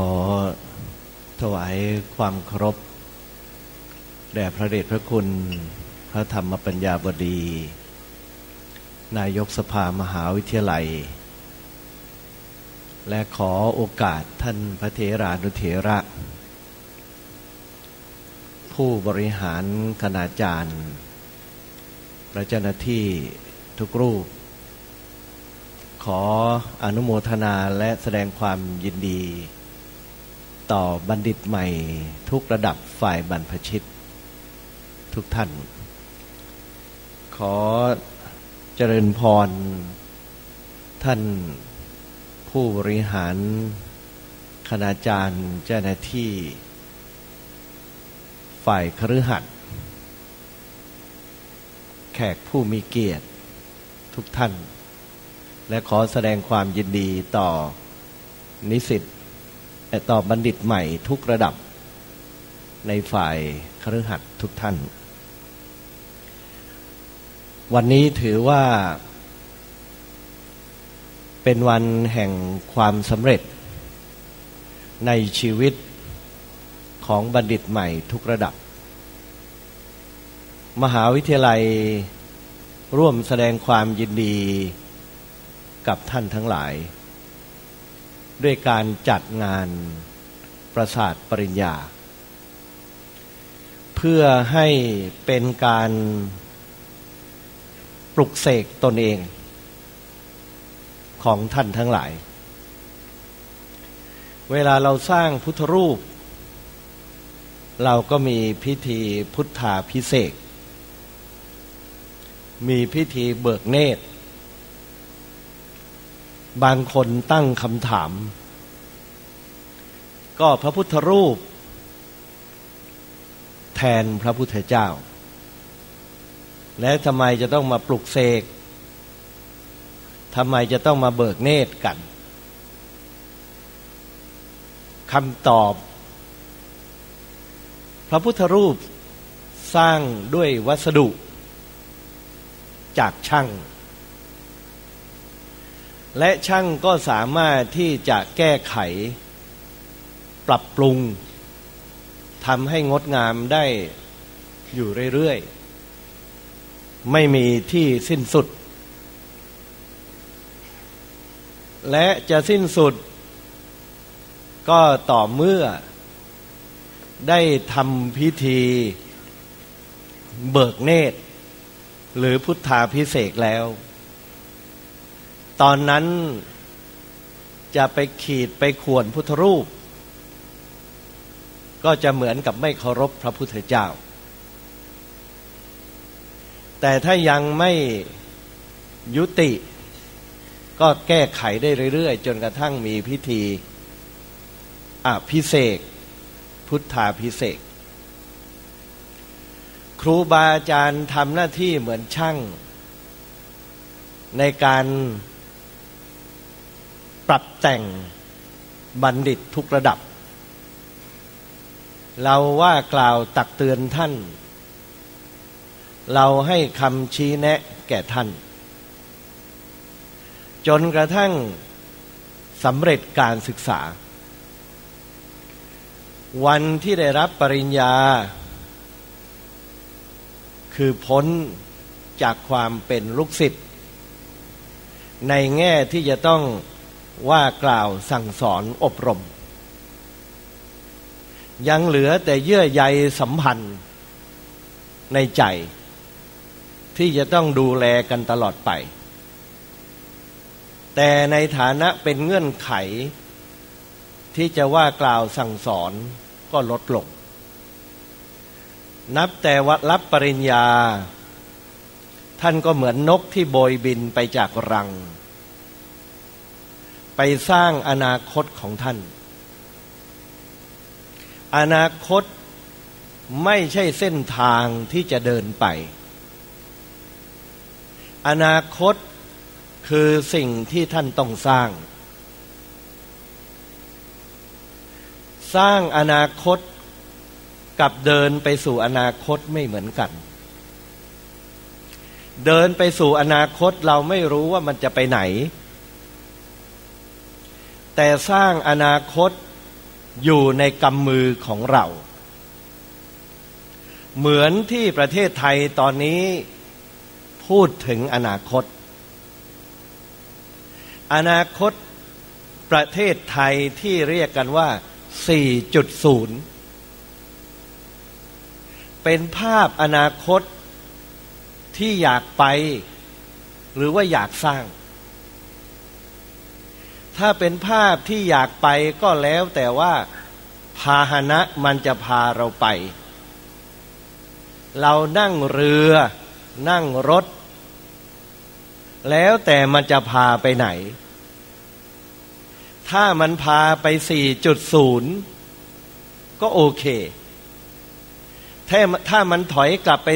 ขอถวายความเคารพแด่พระเดชพระคุณ พระธรรมปัญญาบดี นายกสภามหาวิทยาลัย และขอโอกาสท่านพระเทรานุเถระ ผู้บริหารคณาจารย์พระเจ้าหน้าที่ทุกรูป ขออนุโมทนาและแสดงความยินดี ต่อบัณฑิตใหม่ทุกระดับฝ่ายบรรพชิต ทุกท่าน ขอเจริญพร ท่านผู้บริหาร คณาจารย์เจ้าหน้าที่ ฝ่ายครือขัดแขกผู้มีเกียรติทุกท่าน และขอแสดงความยินดีต่อนิสิต ต่อบัณฑิตใหม่ทุกระดับ ในฝ่ายครือขัดทุกท่าน วันนี้ถือว่า เป็นวันแห่งความสำเร็จ ในชีวิตของบัณฑิตใหม่ทุกระดับ มหาวิทยาลัยร่วมแสดงความยินดีกับท่านทั้งหลาย ด้วยการจัดงานประสาทปริญญา เพื่อให้เป็นการปลุกเสกตนเอง ของท่านทั้งหลาย เวลาเราสร้างพุทธรูป เราก็มีพิธีพุทธาพิเศษ มีพิธีเบิกเนตร บางคนตั้งคำถาม ก็พระพุทธรูป แทนพระพุทธเจ้า และทำไมจะต้องมาปลุกเสกทำไมจะต้องมาเบิกเนตรกันคำตอบ พระพุทธรูปสร้างด้วยวัสดุ จากช่าง และช่างก็สามารถที่จะแก้ไข ปรับปรุงทำให้งดงามได้อยู่เรื่อยๆ ไม่มีที่สิ้นสุด และจะสิ้นสุด ก็ต่อเมื่อ ได้ทำพิธีเบิกเนตร หรือพุทธาพิเศษแล้ว ตอนนั้นจะไปขีดไปข่วนพุทธรูป ก็จะเหมือนกับไม่เคารพพระพุทธเจ้า แต่ถ้ายังไม่ยุติ ก็แก้ไขได้เรื่อยๆ จนกระทั่งมีพิธีอภิเษกพุทธาพิเศษครูบาอาจารย์ทำหน้าที่เหมือนช่าง ในการ ปรับแต่งบัณฑิตทุกระดับ เราว่ากล่าวตักเตือนท่าน เราให้คำชี้แนะแก่ท่าน จนกระทั่งสำเร็จการศึกษา วันที่ได้รับปริญญา คือพ้นจากความเป็นลูกศิษย์ในแง่ที่จะต้อง ว่ากล่าวสั่งสอนอบรม ยังเหลือแต่เยื่อใยสัมพันธ์ในใจ ที่จะต้องดูแลกันตลอดไป แต่ในฐานะเป็นเงื่อนไข ที่จะว่ากล่าวสั่งสอนก็ลดลง นับแต่วัดรับปริญญา ท่านก็เหมือนนกที่โบยบินไปจากรัง ไปสร้างอนาคตของท่าน อนาคตไม่ใช่เส้นทางที่จะเดินไป อนาคตคือสิ่งที่ท่านต้องสร้าง สร้างอนาคตกับเดินไปสู่อนาคตไม่เหมือนกัน เดินไปสู่อนาคตเราไม่รู้ว่ามันจะไปไหน แต่สร้างอนาคตอยู่ในกำมือของเรา เหมือนที่ประเทศไทยตอนนี้พูดถึงอนาคต อนาคตประเทศไทยที่เรียกกันว่า 4.0 เป็นภาพอนาคตที่อยากไป หรือว่าอยากสร้าง ถ้าเป็นภาพที่อยากไปก็แล้วแต่ว่าพาหนะมันจะพาเราไป เรานั่งเรือ นั่งรถ แล้วแต่มันจะพาไปไหน ถ้ามันพาไป 4.0 ก็โอเค ถ้าถ้ามันถอยกลับไป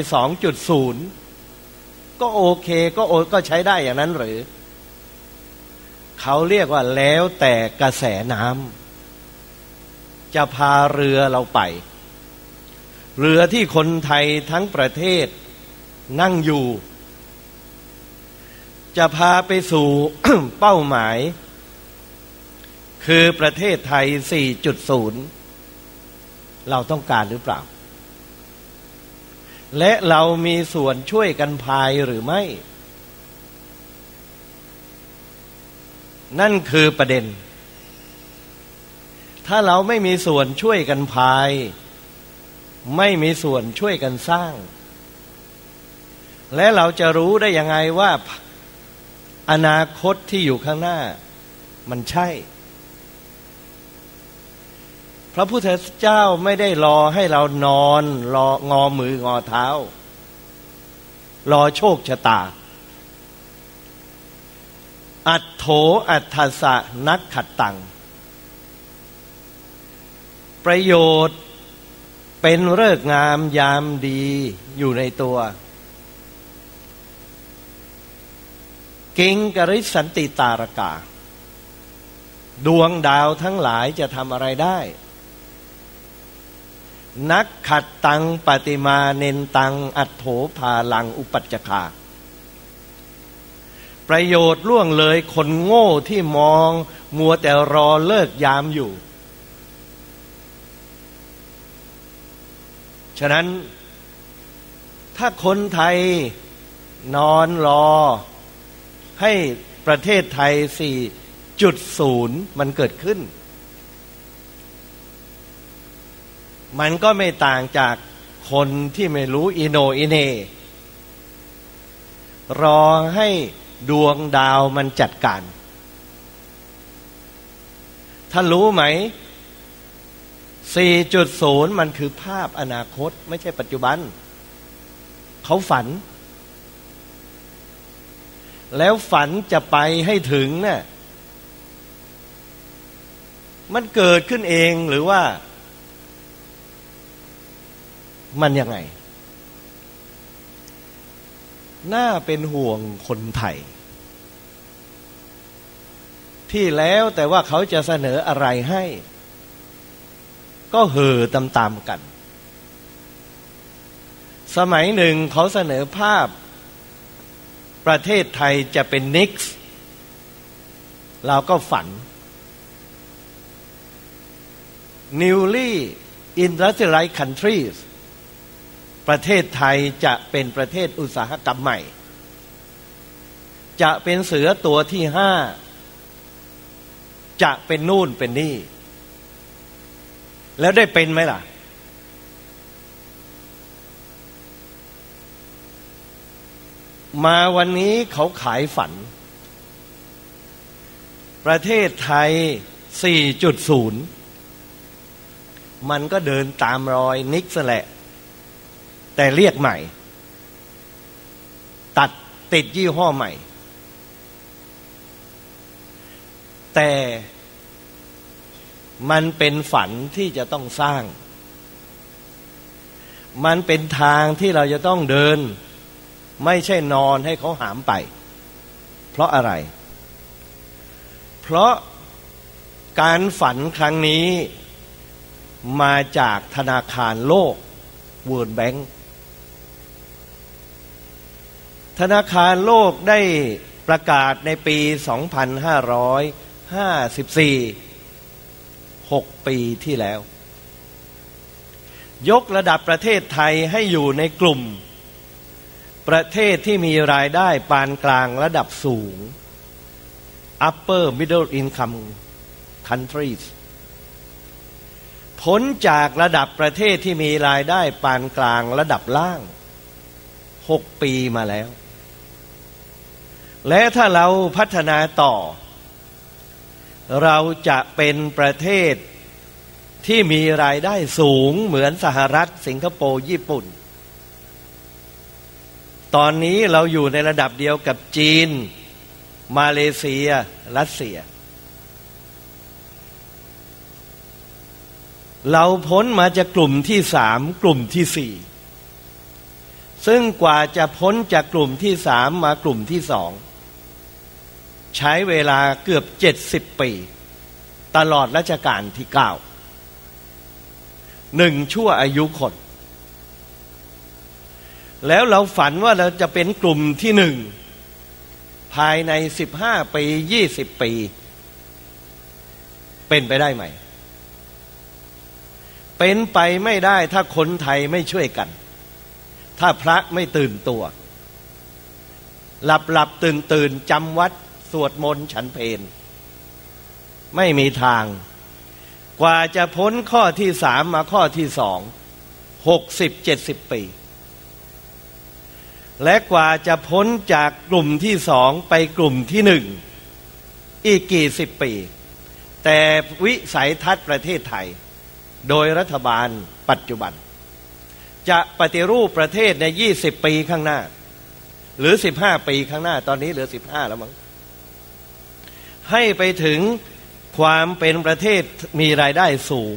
2.0 ก็โอเค ก็โอก็ใช้ได้อย่างนั้นหรือ เขาเรียกว่าแล้วแต่กระแสน้ำจะพาเรือเราไป เรือที่คนไทยทั้งประเทศนั่งอยู่ จะพาไปสู่เป้าหมาย คือประเทศไทย 4.0 เราต้องการหรือเปล่า และเรามีส่วนช่วยกันพายหรือไม่ นั่นคือประเด็น ถ้าเราไม่มีส่วนช่วยกันพาย ไม่มีส่วนช่วยกันสร้าง และเราจะรู้ได้ยังไงว่า อนาคตที่อยู่ข้างหน้า มันใช่ พระพุทธเจ้าไม่ได้รอให้เรานอน รองอมืองอเท้า รอโชคชะตา อัตโถอัตถสะนักขัดตัง ประโยชน์เป็นเลิกงามยามดีอยู่ในตัวกิงกริสันติตารกา ดวงดาวทั้งหลายจะทำอะไรได้ นักขัดตังปฏิมาเนนตัง อัตโถภาลังอุปัจจคา ประโยชน์ล่วงเลยคนโง่ที่มองมัวแต่รอเลิกยามอยู่ ฉะนั้น ถ้าคนไทยนอนรอ ให้ประเทศไทย 4.0 มันเกิดขึ้น มันก็ไม่ต่างจากคนที่ไม่รู้อิโนอิเน รอให้ ดวงดาวมันจัดการ ท่านรู้ไหม 4.0 มันคือภาพอนาคตไม่ใช่ปัจจุบัน เขาฝัน แล้วฝันจะไปให้ถึงเนะ่ยมันเกิดขึ้นเองหรือว่า มันยังไง น่าเป็นห่วงคนไทย ที่แล้วแต่ว่าเขาจะเสนออะไรให้ ก็เห่อตามๆกัน สมัยหนึ่งเขาเสนอภาพ ประเทศไทยจะเป็นนิกส์เราก็ฝัน newly industrialized countries ประเทศไทยจะเป็นประเทศอุตสาหกรรมใหม่ จะเป็นเสือตัวที่ห้า จะเป็นนู่นเป็นนี่ แล้วได้เป็นไหมล่ะ มาวันนี้เขาขายฝัน ประเทศไทย 4.0 มันก็เดินตามรอยนิกส์แหละ แต่เรียกใหม่ ตัดติดยี่ห้อใหม่ แต่มันเป็นฝันที่จะต้องสร้าง มันเป็นทางที่เราจะต้องเดิน ไม่ใช่นอนให้เขาหามไป เพราะอะไร เพราะการฝันครั้งนี้มาจากธนาคารโลก World Bank ธนาคารโลกได้ประกาศในปี 2554หกปีที่แล้ว ยกระดับประเทศไทยให้อยู่ในกลุ่ม ประเทศที่มีรายได้ปานกลางระดับสูง upper middle income countries พ้นจากระดับประเทศที่มีรายได้ปานกลางระดับล่างหกปีมาแล้ว และถ้าเราพัฒนาต่อ เราจะเป็นประเทศที่มีรายได้สูงเหมือนสหรัฐ สิงคโปร์ญี่ปุ่น ตอนนี้เราอยู่ในระดับเดียวกับจีน มาเลเซีย รัสเซีย เราพ้นมาจากกลุ่มที่สามกลุ่มที่สี่ซึ่งกว่าจะพ้นจากกลุ่มที่สามมากลุ่มที่สอง ใช้เวลาเกือบเจ็ดสิบปี ตลอดรัชกาลที่เก้าหนึ่งชั่วอายุคน แล้วเราฝันว่าเราจะเป็นกลุ่มที่หนึ่ง ภายในสิบห้าปียี่สิบปี เป็นไปได้ไหม เป็นไปไม่ได้ถ้าคนไทยไม่ช่วยกัน ถ้าพระไม่ตื่นตัว หลับหลับตื่นตื่นจำวัด สวดมนต์ฉันเพนไม่มีทาง กว่าจะพ้นข้อที่สามมาข้อที่สองหกสิบเจ็ดสิบปี และกว่าจะพ้นจากกลุ่มที่สองไปกลุ่มที่หนึ่งอีกกี่สิบปี แต่วิสัยทัศน์ประเทศไทย โดยรัฐบาลปัจจุบัน จะปฏิรูปประเทศในยี่สิบปีข้างหน้า หรือสิบห้าปีข้างหน้าตอนนี้เหลือสิบห้าแล้วมั้ง ให้ไปถึงความเป็นประเทศมีรายได้สูง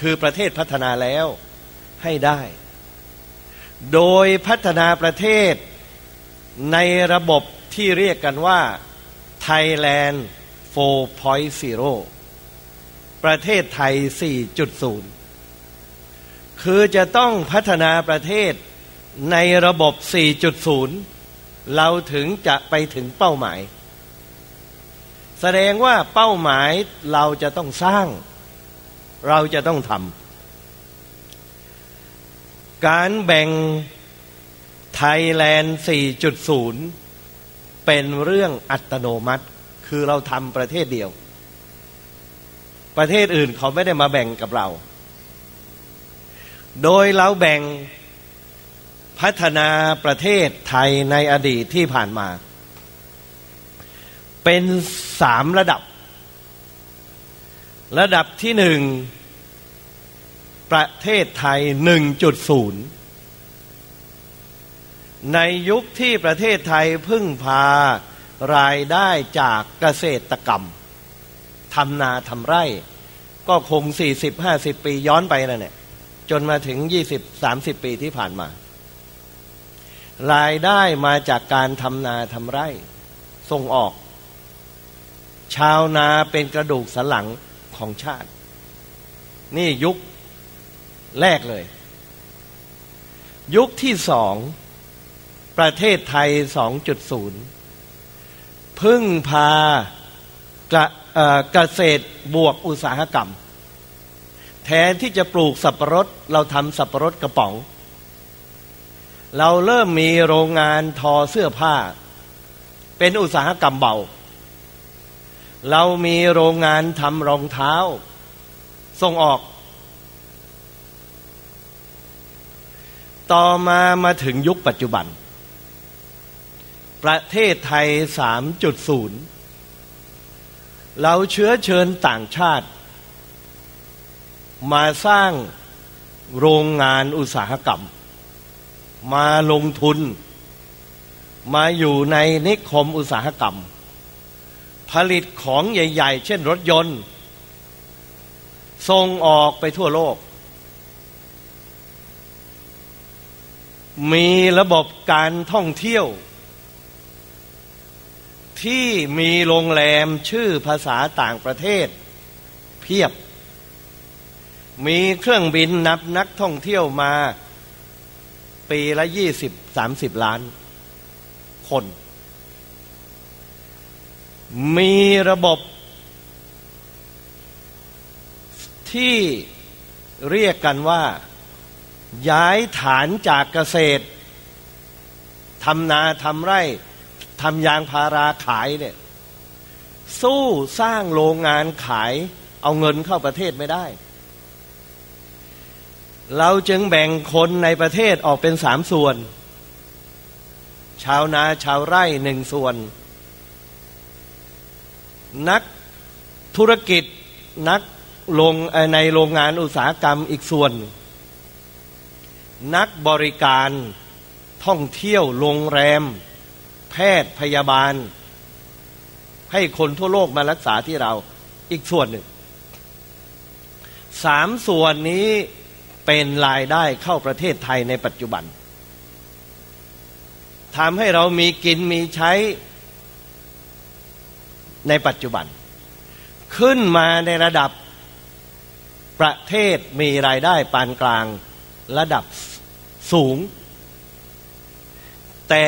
คือประเทศพัฒนาแล้วให้ได้ โดยพัฒนาประเทศในระบบที่เรียกกันว่า Thailand 4.0 ประเทศไทย 4.0 คือจะต้องพัฒนาประเทศในระบบ 4.0 เราถึงจะไปถึงเป้าหมาย แสดงว่าเป้าหมายเราจะต้องสร้าง เราจะต้องทำการแบ่งไทยแลนด์ 4.0 เป็นเรื่องอัตโนมัติ คือเราทำประเทศเดียว ประเทศอื่นเขาไม่ได้มาแบ่งกับเรา โดยเราแบ่งพัฒนาประเทศไทยในอดีตที่ผ่านมา เป็นสามระดับ ระดับที่หนึ่งประเทศไทยหนึ่งจุดศูนย์ในยุคที่ประเทศไทยพึ่งพารายได้จากเกษตรกรรมทำนาทำไร่ ก็คงสี่สิบห้าสิบปีย้อนไปนั่นแหละจนมาถึงยี่สิบสามสิบปีที่ผ่านมา รายได้มาจากการทำนาทำไร่ ส่งออก ชาวนาเป็นกระดูกสันหลังของชาติ นี่ยุคแรกเลย ยุคที่สอง ประเทศไทย 2.0 พึ่งพากระเกษตรบวกอุตสาหกรรม แทนที่จะปลูกสับปะรด เราทำสับปะรดกระป๋อง เราเริ่มมีโรงงานทอเสื้อผ้า เป็นอุตสาหกรรมเบา เรามีโรงงานทำรองเท้า ส่งออก ต่อมามาถึงยุคปัจจุบัน ประเทศไทย 3.0 เราเชื้อเชิญต่างชาติ มาสร้างโรงงานอุตสาหกรรม มาลงทุน มาอยู่ในนิคมอุตสาหกรรม ผลิตของใหญ่ ๆ เช่นรถยนต์ ส่งออกไปทั่วโลก มีระบบการท่องเที่ยว ที่มีโรงแรมชื่อภาษาต่างประเทศ เพียบ มีเครื่องบินนับนักท่องเที่ยวมา ปีละยี่สิบสามสิบล้านคน มีระบบที่เรียกกันว่า ย้ายฐานจากเกษตรทำนาทำไร่ทำยางพาราขายเนี่ย สู้สร้างโรงงานขายเอาเงินเข้าประเทศไม่ได้ เราจึงแบ่งคนในประเทศออกเป็นสามส่วน ชาวนาชาวไร่หนึ่งส่วน นักธุรกิจนักลงในโรงงานอุตสาหกรรมอีกส่วน นักบริการท่องเที่ยวโรงแรม แพทย์พยาบาล ให้คนทั่วโลกมารักษาที่เราอีกส่วนหนึ่งสามส่วนนี้เป็นรายได้เข้าประเทศไทยในปัจจุบันทำให้เรามีกินมีใช้ ในปัจจุบัน ขึ้นมาในระดับประเทศมีรายได้ปานกลางระดับสูง แต่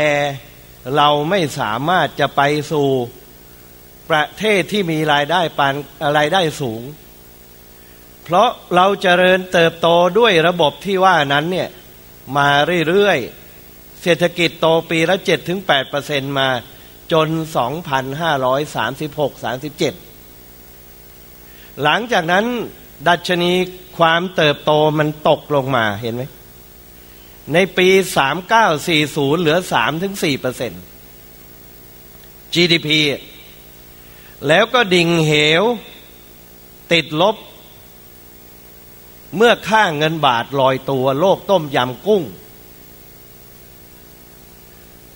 เราไม่สามารถจะไปสู่ประเทศที่มีรายได้ปานรายได้สูง เพราะเราจเจริญเติบโตด้วยระบบที่ว่านั้นเนี่ยมาเรื่อยๆเศรษฐกิจโตปีละเจ็ดถึงแปดเปอร์เซ็นมา จนสองพันห้าร้อยสามสิบหกสามสิบเจ็ดหลังจากนั้นดัชนีความเติบโตมันตกลงมาเห็นไหม ในปี 3940 เหลือ3ถึง4เปอร์เซ็นต์ GDP แล้วก็ดิ่งเหวติดลบ เมื่อค่าเงินบาทลอยตัวโลกต้มยำกุ้ง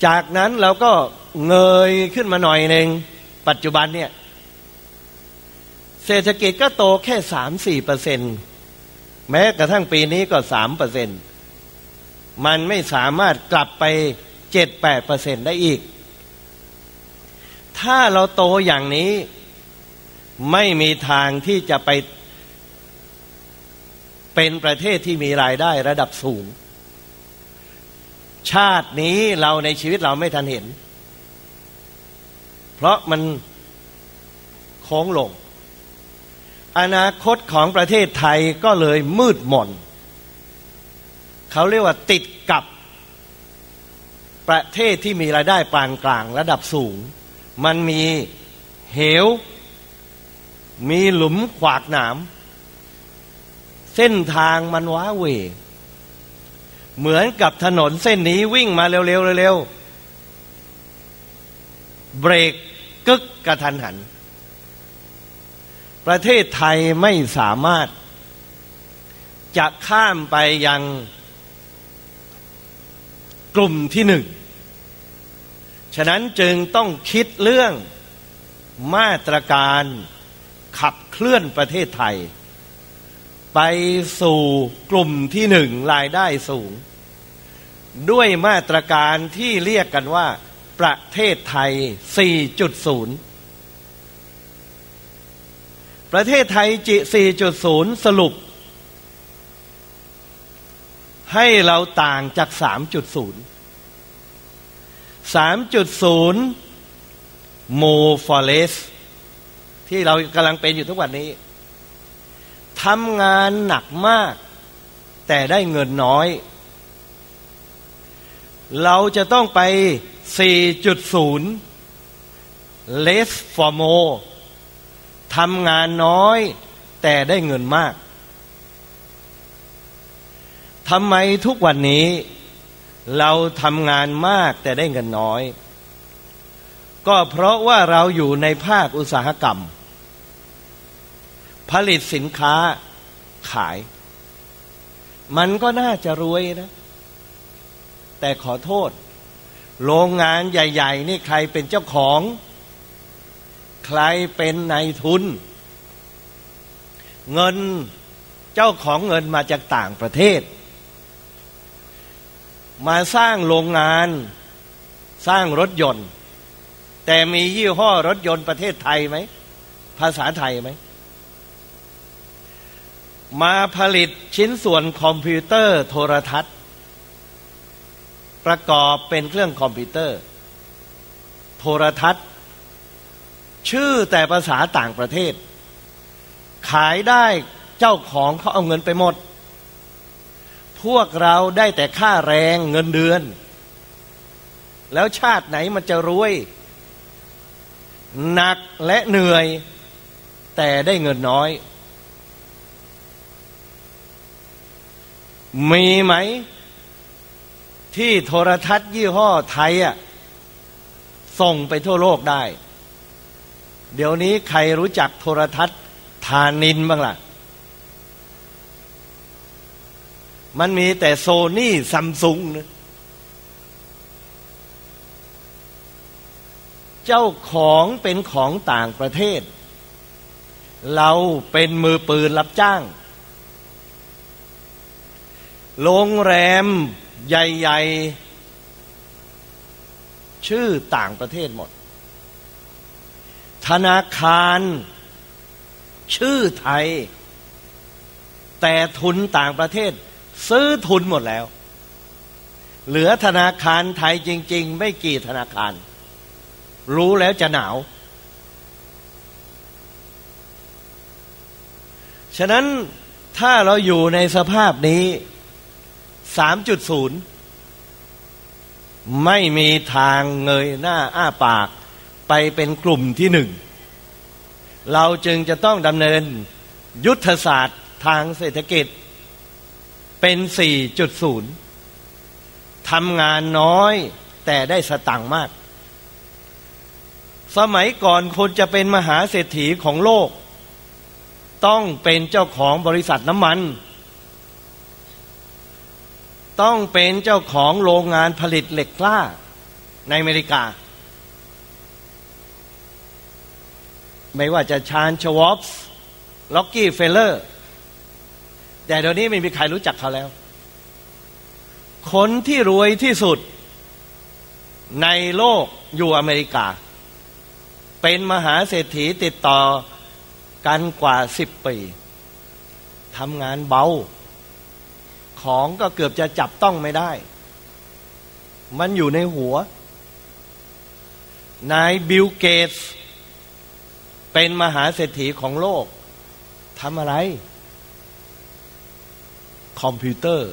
จากนั้นเราก็ เงยขึ้นมาหน่อยหนึ่งปัจจุบันเนี่ย เศรษฐกิจก็โตแค่สามสี่เปอร์เซ็นแม้กระทั่งปีนี้ก็สามเปอร์เซ็นมันไม่สามารถกลับไปเจ็ดแปดเปอร์เซ็นได้อีก ถ้าเราโตอย่างนี้ไม่มีทางที่จะไปเป็นประเทศที่มีรายได้ระดับสูง ชาตินี้เราในชีวิตเราไม่ทันเห็น เพราะมันโค้งลง อนาคตของประเทศไทยก็เลยมืดมนเขาเรียกว่าติดกับประเทศที่มีรายได้ปานกลางระดับสูง มันมีเหว มีหลุมขวากหนาม เส้นทางมันว้าเว เหมือนกับถนนเส้นนี้วิ่งมาเร็วๆเร็วๆเบรก กึกกระทันหัน ประเทศไทยไม่สามารถ จะข้ามไปยังกลุ่มที่หนึ่ง ฉะนั้นจึงต้องคิดเรื่องมาตรการขับเคลื่อนประเทศไทย ไปสู่กลุ่มที่หนึ่งรายได้สูง ด้วยมาตรการที่เรียกกันว่า ประเทศไทย 4.0 ประเทศไทยจิ 4.0 สรุป ให้เราต่างจาก 3.0 3.0 โมฟอเรสที่เรากำลังเป็นอยู่ทุกวันนี้ทำงานหนักมาก แต่ได้เงินน้อย เราจะต้องไป 4.0 less for more ทำงานน้อยแต่ได้เงินมาก ทำไมทุกวันนี้ เราทำงานมากแต่ได้เงินน้อย ก็เพราะว่าเราอยู่ในภาคอุตสาหกรรม ผลิตสินค้าขาย มันก็น่าจะรวยนะ แต่ขอโทษ โรงงานใหญ่ ๆ นี่ใครเป็นเจ้าของ ใครเป็นนายทุน เงินเจ้าของเงินมาจากต่างประเทศ มาสร้างโรงงานสร้างรถยนต์ แต่มียี่ห้อรถยนต์ประเทศไทยไหม ภาษาไทยไหมมาผลิตชิ้นส่วนคอมพิวเตอร์โทรทัศน์ ประกอบเป็นเครื่องคอมพิวเตอร์ โทรทัศน์ ชื่อแต่ภาษาต่างประเทศ ขายได้เจ้าของเขาเอาเงินไปหมด พวกเราได้แต่ค่าแรงเงินเดือน แล้วชาติไหนมันจะรวย หนักและเหนื่อย แต่ได้เงินน้อย มีไหม ที่โทรทัศน์ยี่ห้อไทยอะส่งไปทั่วโลกได้ เดี๋ยวนี้ใครรู้จักโทรทัศน์ทานินบ้างล่ะ มันมีแต่โซนี่ซัมซุงนะเจ้าของเป็นของต่างประเทศ เราเป็นมือปืนรับจ้าง โรงแรม ใหญ่ๆ ชื่อต่างประเทศหมด ธนาคาร ชื่อไทย แต่ทุนต่างประเทศ ซื้อทุนหมดแล้ว เหลือธนาคารไทยจริง ๆ ไม่กี่ธนาคาร รู้แล้วจะหนาวฉะนั้นถ้าเราอยู่ในสภาพนี้ 3.0ไม่มีทางเงยหน้าอ้าปากไปเป็นกลุ่มที่หนึ่ง เราจึงจะต้องดำเนินยุทธศาสตร์ทางเศรษฐกิจ เป็น 4.0 ทำงานน้อยแต่ได้สตังค์มาก สมัยก่อนคนจะเป็นมหาเศรษฐีของโลก ต้องเป็นเจ้าของบริษัทน้ำมัน ต้องเป็นเจ้าของโรงงานผลิตเหล็กกล้า ในอเมริกา ไม่ว่าจะชาร์ลส์ ชวอบ ร็อกกี้เฟลเลอร์ แต่เดี๋ยวนี้ไม่มีใครรู้จักเขาแล้ว คนที่รวยที่สุดในโลกอยู่อเมริกา เป็นมหาเศรษฐีติดต่อกันกว่าสิบปีทำงานเบา ของก็เกือบจะจับต้องไม่ได้ มันอยู่ในหัว นายบิลเกตส์เป็นมหาเศรษฐีของโลกทำอะไร คอมพิวเตอร์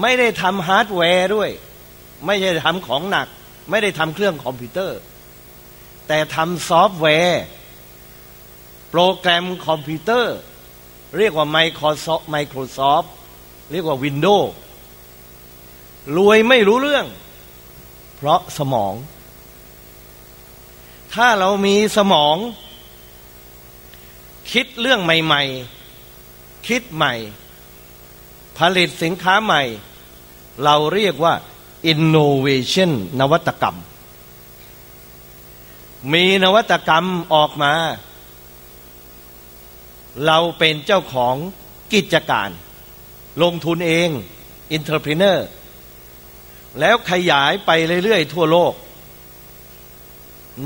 ไม่ได้ทำฮาร์ดแวร์ด้วย ไม่ใช่ทำของหนัก ไม่ได้ทำเครื่องคอมพิวเตอร์ แต่ทำซอฟต์แวร์ โปรแกรมคอมพิวเตอร์ เรียกว่า Microsoft Microsoft เรียกว่า Windows รวยไม่รู้เรื่อง เพราะสมอง ถ้าเรามีสมอง คิดเรื่องใหม่ ๆ คิดใหม่ ผลิตสินค้าใหม่ เราเรียกว่า innovation นวัตกรรม มีนวัตกรรมออกมา เราเป็นเจ้าของกิจการ ลงทุนเอง entrepreneur แล้วขยายไปเรื่อย ๆ ทั่วโลก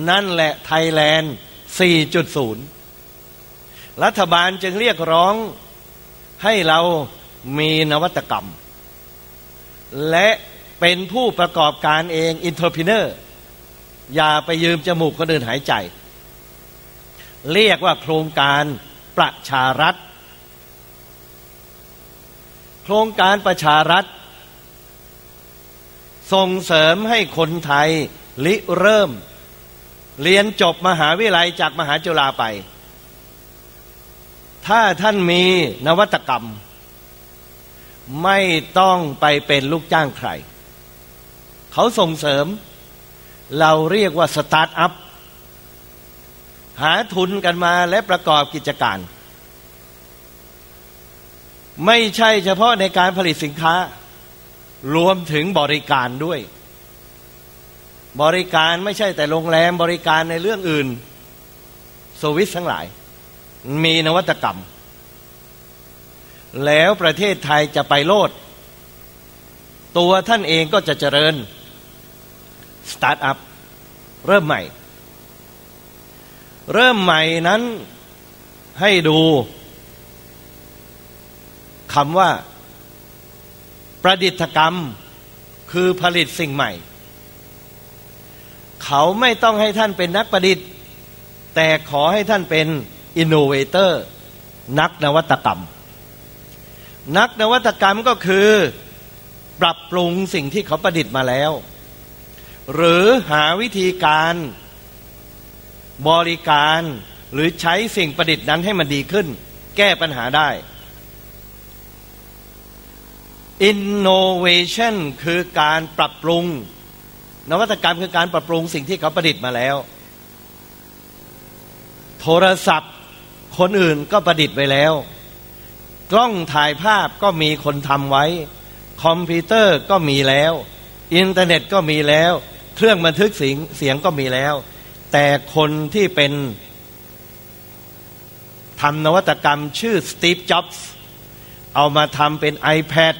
นั่นแหละไทยแลนด์ 4.0 รัฐบาลจึงเรียกร้องให้เรามีนวัตกรรม และเป็นผู้ประกอบการเอง entrepreneur อย่าไปยืมจมูกคนอื่นหายใจ เรียกว่าโครงการประชารัฐ โครงการประชารัฐ ส่งเสริมให้คนไทยริเริ่ม เรียนจบมหาวิทยาลัยจากมหาจุฬาไป ถ้าท่านมีนวัตกรรม ไม่ต้องไปเป็นลูกจ้างใคร เขาส่งเสริม เราเรียกว่าสตาร์ทอัพหาทุนกันมาและประกอบกิจการ ไม่ใช่เฉพาะในการผลิตสินค้า รวมถึงบริการด้วย บริการไม่ใช่แต่โรงแรมบริการในเรื่องอื่นสวิสทั้งหลาย มีนวัตกรรม แล้วประเทศไทยจะไปโลด ตัวท่านเองก็จะเจริญสตาร์ทอัพเริ่มใหม่ เริ่มใหม่นั้นให้ดู คำว่าประดิษฐกรรมคือผลิตสิ่งใหม่ เขาไม่ต้องให้ท่านเป็นนักประดิษฐ์ แต่ขอให้ท่านเป็นอินโนเวเตอร์ นักนวัตกรรม นักนวัตกรรมก็คือปรับปรุงสิ่งที่เขาประดิษฐ์มาแล้ว หรือหาวิธีการบริการหรือใช้สิ่งประดิษฐ์นั้นให้มันดีขึ้น แก้ปัญหาได้ Innovation คือการปรับปรุง นวัตกรรมคือการปรับปรุงสิ่งที่เขาประดิษฐ์มาแล้ว โทรศัพท์คนอื่นก็ประดิษฐ์ไว้แล้ว กล้องถ่ายภาพก็มีคนทำไว้ คอมพิวเตอร์ก็มีแล้ว อินเทอร์เน็ตก็มีแล้ว เครื่องบันทึกเสียงเสียงก็มีแล้ว แต่คนที่เป็นทำนวัตกรรมชื่อสตีฟจ็อบส์เอามาทำเป็น iPad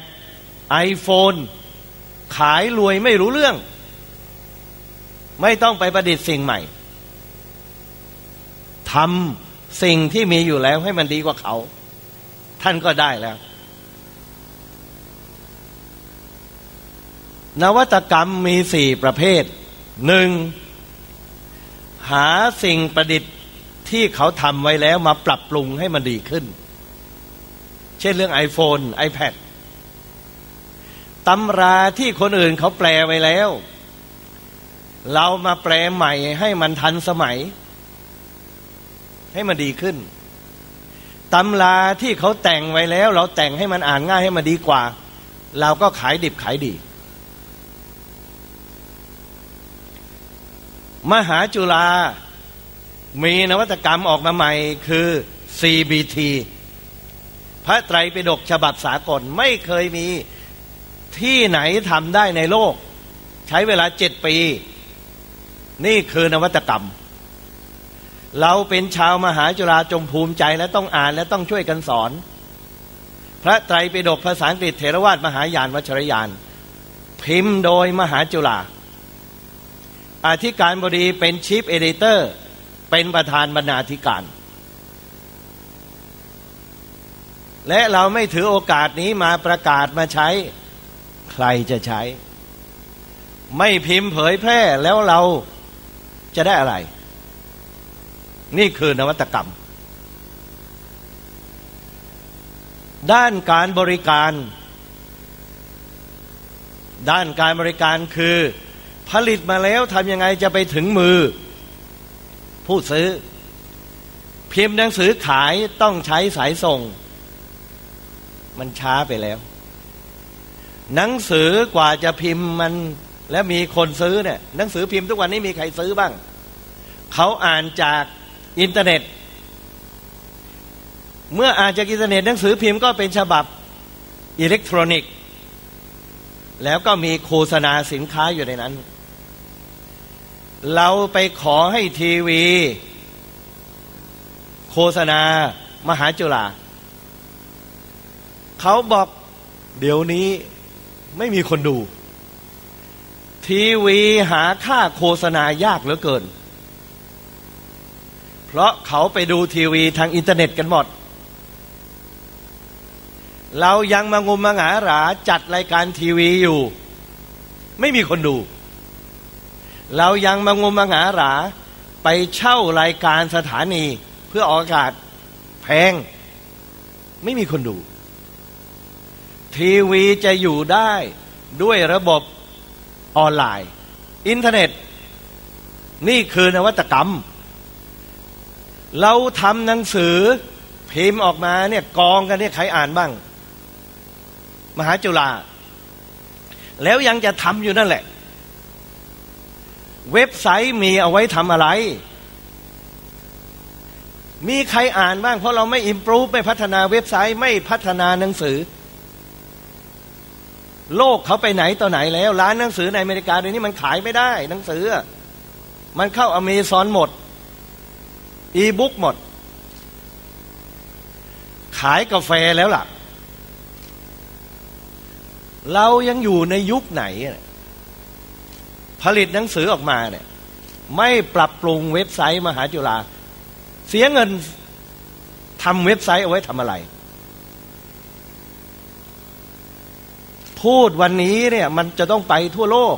iPhone ขายรวยไม่รู้เรื่อง ไม่ต้องไปประดิษฐ์สิ่งใหม่ทำสิ่งที่มีอยู่แล้วให้มันดีกว่าเขา ท่านก็ได้แล้ว นวัตกรรมมีสี่ประเภทหนึ่งหาสิ่งประดิษฐ์ที่เขาทำไว้แล้วมาปรับปรุงให้มันดีขึ้น เช่นเรื่อง iPhone iPad ตำราที่คนอื่นเขาแปลไว้แล้ว เรามาแปลใหม่ให้มันทันสมัย ให้มันดีขึ้นตำราที่เขาแต่งไว้แล้ว เราแต่งให้มันอ่านง่ายให้มันดีกว่า เราก็ขายดิบขายดี มหาจุฬามีนวัตกรรมออกมาใหม่คือ CBT พระไตรปิฎกฉบับสากลไม่เคยมี ที่ไหนทำได้ในโลก ใช้เวลาเจ็ดปี นี่คือนวัตกรรม เราเป็นชาวมหาจุฬาจงภูมิใจและต้องอ่านและต้องช่วยกันสอน พระไตรปิฎกภาษาอังกฤษเทรวาทมหายานวัชรยาน พิมพ์โดยมหาจุฬาอธิการบดีเป็นชีฟเอเดเตอร์ เป็นประธานบรรณาธิการ และเราไม่ถือโอกาสนี้มาประกาศมาใช้ ใครจะใช้ ไม่พิมพ์เผยแพร่แล้วเราจะได้อะไร นี่คือนวัตกรรม ด้านการบริการ ด้านการบริการคือ ผลิตมาแล้วทำยังไงจะไปถึงมือ ผู้ซื้อ พิมพ์หนังสือขายต้องใช้สายส่ง มันช้าไปแล้ว หนังสือกว่าจะพิมพ์มันและมีคนซื้อเนี่ยหนังสือพิมพ์ทุกวันนี้มีใครซื้อบ้าง เขาอ่านจากอินเทอร์เน็ต เมื่ออ่านจากอินเทอร์เน็ตหนังสือพิมพ์ก็เป็นฉบับอิเล็กทรอนิกส์แล้วก็มีโฆษณาสินค้าอยู่ในนั้น เราไปขอให้ทีวี โฆษณามหาจุฬาเขาบอกเดี๋ยวนี้ ไม่มีคนดู ทีวีหาค่าโฆษณายากเหลือเกิน เพราะเขาไปดูทีวีทางอินเทอร์เน็ตกันหมด เรายังมางมมาหาหราจัดรายการทีวีอยู่ ไม่มีคนดู เรายังมางมมาหาหราไปเช่ารายการสถานีเพื่อออกอากาศแพง ไม่มีคนดู ทีวีจะอยู่ได้ด้วยระบบออนไลน์ อินเทอร์เน็ต นี่คือนวัตกรรม เราทำหนังสือพิมพ์ออกมาเนี่ยกองกันเนี่ยใครอ่านบ้าง มหาจุฬาแล้วยังจะทำอยู่นั่นแหละ เว็บไซต์มีเอาไว้ทำอะไร มีใครอ่านบ้าง เพราะเราไม่ improve ไม่พัฒนาเว็บไซต์ไม่พัฒนาหนังสือ โลกเขาไปไหนต่อไหนแล้ว ร้านหนังสือในอเมริกาเดี๋ยวนี้มันขายไม่ได้ หนังสือ มันเข้าอเมซอนหมด อีบุ๊กหมด ขายกาแฟแล้วล่ะ เรายังอยู่ในยุคไหน ผลิตหนังสือออกมาเนี่ย ไม่ปรับปรุงเว็บไซต์มหาจุฬาเสียเงินทำเว็บไซต์เอาไว้ทำอะไร พูดวันนี้เนี่ย มันจะต้องไปทั่วโลก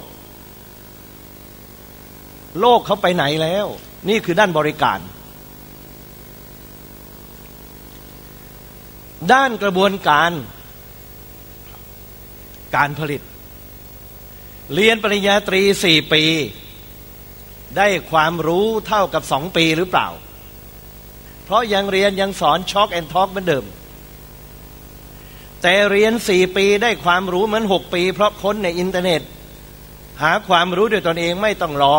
โลกเขาไปไหนแล้ว นี่คือด้านบริการ ด้านกระบวนการ การผลิต เรียนปริญญาตรีสี่ปี ได้ความรู้เท่ากับสองปีหรือเปล่า เพราะยังเรียนยังสอนช็อกแอนท็อกเหมือนเดิม แต่เรียนสี่ปีได้ความรู้เหมือนหกปี เพราะค้นในอินเทอร์เน็ต หาความรู้ด้วยตนเองไม่ต้องรอ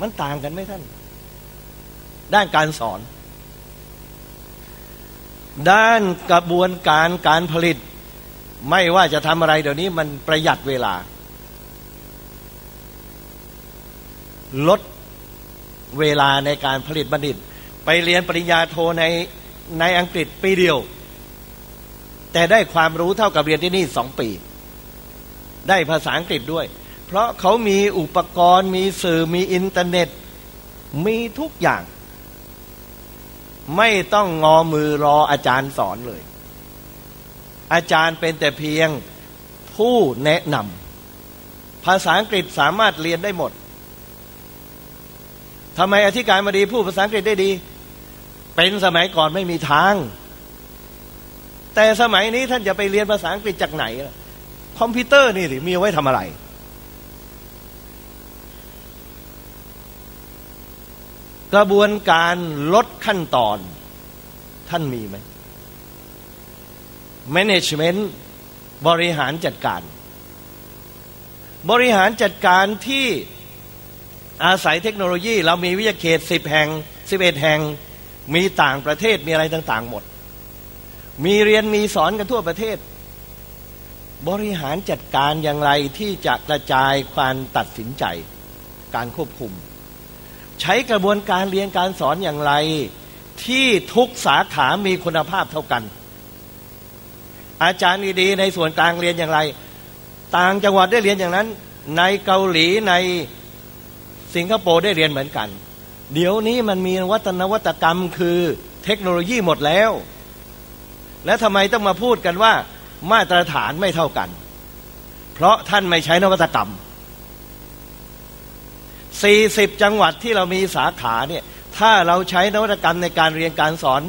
มันต่างกันไหมท่าน ด้านการสอน ด้านกระบวนการการผลิต ไม่ว่าจะทำอะไรเดี๋ยวนี้มันประหยัดเวลา ลดเวลาในการผลิตบัณฑิต ไปเรียนปริญญาโทในในอังกฤษปีเดียว แต่ได้ความรู้เท่ากับเรียนที่นี่สองปี ได้ภาษาอังกฤษด้วย เพราะเขามีอุปกรณ์มีสื่อมีอินเทอร์เน็ต มีทุกอย่าง ไม่ต้องงอมือรออาจารย์สอนเลย อาจารย์เป็นแต่เพียงผู้แนะนำภาษาอังกฤษสามารถเรียนได้หมดทำไมอธิการมาดีพูดภาษาอังกฤษได้ดี เป็นสมัยก่อนไม่มีทาง แต่สมัยนี้ท่านจะไปเรียนภาษาอังกฤษจากไหนคอมพิวเตอร์นี่สิมีไว้ทำอะไร กระบวนการลดขั้นตอนท่านมีไหม management บริหารจัดการ บริหารจัดการที่อาศัยเทคโนโลยี เรามีวิทยาเขตสิบแห่งสิบเอ็ดแห่ง มีต่างประเทศมีอะไรต่าง ๆ หมด มีเรียนมีสอนกันทั่วประเทศ บริหารจัดการอย่างไรที่จะกระจายความตัดสินใจ การควบคุม ใช้กระบวนการเรียนการสอนอย่างไร ที่ทุกสาขามีคุณภาพเท่ากัน อาจารย์ดีๆในส่วนกลางเรียนอย่างไร ต่างจังหวัดได้เรียนอย่างนั้น ในเกาหลีในสิงคโปร์ได้เรียนเหมือนกัน เดี๋ยวนี้มันมีวัฒนวัตกรรมคือเทคโนโลยีหมดแล้ว และทำไมต้องมาพูดกันว่า มาตรฐานไม่เท่ากัน เพราะท่านไม่ใช้นวัตกรรม 40 จังหวัดที่เรามีสาขาเนี่ย ถ้าเราใช้นวัตกรรมในการเรียนการสอน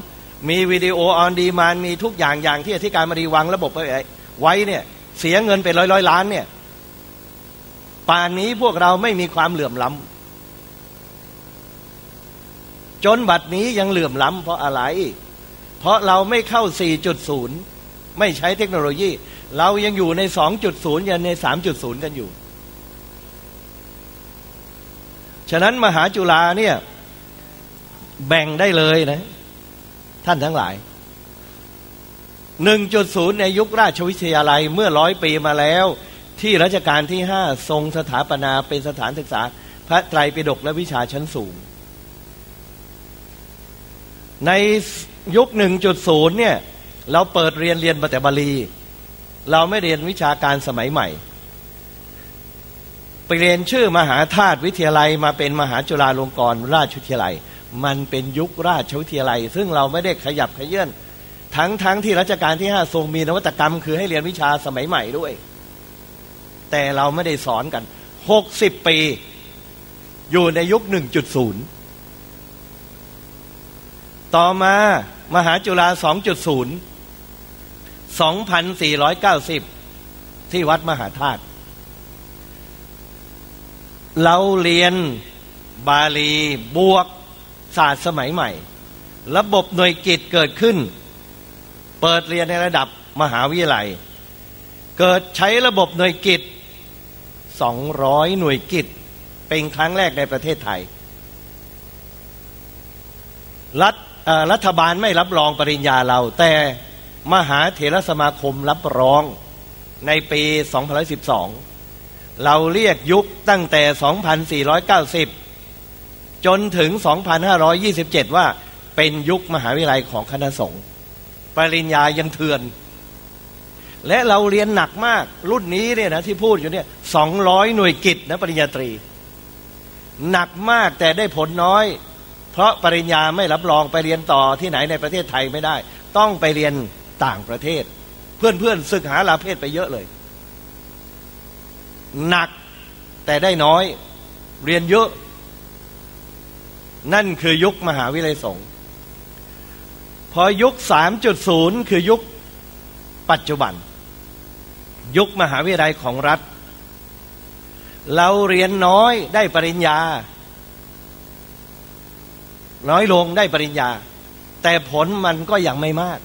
มีวิดีโอออนดีมานมีทุกอย่างอย่างที่อธิการมารีวังระบบไว้เนี่ย เสียเงินเป็นร้อยร้อยล้านเนี่ย ป่านนี้พวกเราไม่มีความเหลื่อมล้ำจนบัดนี้ยังเหลื่อมล้ำเพราะอะไร เพราะเราไม่เข้า 4.0 ไม่ใช้เทคโนโลยี เรายังอยู่ใน 2.0 ยังใน 3.0 กันอยู่ ฉะนั้นมหาจุฬาเนี่ย แบ่งได้เลยนะ ท่านทั้งหลายหนึ่งจุดศูนย์ในยุคราชวิทยาลัยเมื่อร้อยปีมาแล้ว ที่รัชกาลที่ห้าทรงสถาปนาเป็นสถานศึกษา พระไตรปิฎกและวิชาชั้นสูง ใน ยุคหนึ่งจุดศูนย์เนี่ย เราเปิดเรียนเรียนมาแต่บาลี เราไม่เรียนวิชาการสมัยใหม่ ไปเรียนชื่อมหาธาตุวิทยาลัยมาเป็นมหาจุฬาลงกรณราชวิทยาลัย มันเป็นยุคราชวิทยาลัย ซึ่งเราไม่ได้ขยับขยื่นทั้งทั้งที่รัชกาลที่ห้าทรงมีนวัตกรรม คือให้เรียนวิชาสมัยใหม่ด้วย แต่เราไม่ได้สอนกันหกสิบปี อยู่ในยุคหนึ่งจุดศูนย์ ต่อมามหาจุฬาสองจุดศูนย์สองพันสี่ร้อยเก้าสิบที่วัดมหาธาตุเราเรียนบาลีบวกศาสตร์สมัยใหม่ ระบบหน่วยกิจเกิดขึ้น เปิดเรียนในระดับมหาวิทยาลัย เกิดใช้ระบบหน่วยกิจสองร้อยหน่วยกิจ เป็นครั้งแรกในประเทศไทย รัฐ รัฐบาลไม่รับรองปริญญาเรา แต่มหาเถรสมาคมรับรองในปี2012 เราเรียกยุคตั้งแต่ 2490 จนถึง 2527 ว่าเป็นยุคมหาวิทยาลัยของคณะสงฆ์ปริญญายังเถื่อน และเราเรียนหนักมากรุ่นนี้เนี่ยนะที่พูดอยู่เนี่ย200 หน่วยกิจนะปริญญาตรี หนักมากแต่ได้ผลน้อย เพราะปริญญาไม่รับรองไปเรียนต่อที่ไหนในประเทศไทยไม่ได้ ต้องไปเรียนต่างประเทศ เพื่อนๆศึกหาลาเพศไปเยอะเลย หนักแต่ได้น้อยเรียนเยอะ นั่นคือยุคมหาวิทยาลัยสงฆ์พอยุค 3.0 คือยุคปัจจุบัน ยุคมหาวิทยาลัยของรัฐ เราเรียนน้อยได้ปริญญา น้อยลงได้ปริญญา แต่ผลมันก็ยังไม่มาก